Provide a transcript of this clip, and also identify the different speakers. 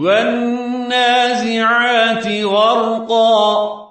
Speaker 1: والنازعات غرقا